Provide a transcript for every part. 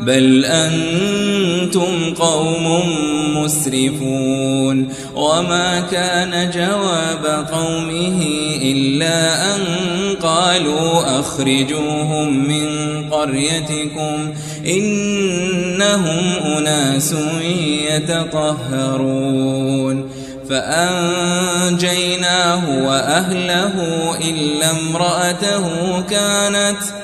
بل أنتم قوم مسرفون وما كان جواب قومه إلا أن قالوا أخرجوهم من قريتكم إنهم أناس يتطهرون فأنجيناه وأهله إلا امرأته كانت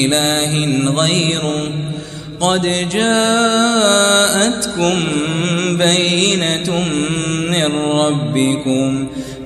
إله غيره. قد جاءتكم بينة من ربكم.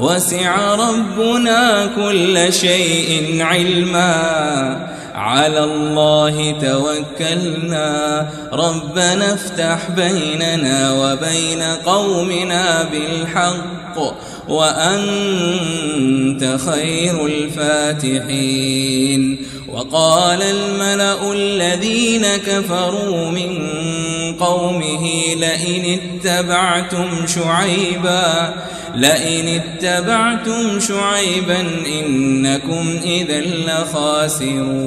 وسع ربنا كل شيء علما. على الله توكلنا. ربنا افتح بيننا وبين قومنا بالحق وأنت خير الفاتحين. وقال الملأ الذين كفروا من قومه لئن اتبعتم شعيبا لئن اتبعتم شعيبا إنكم إذا لخاسرون.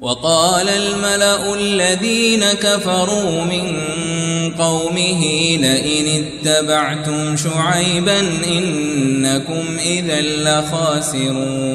وقال الملأ الذين كفروا من قومه لئن اتبعتم شعيبا إنكم إذا لخاسرون.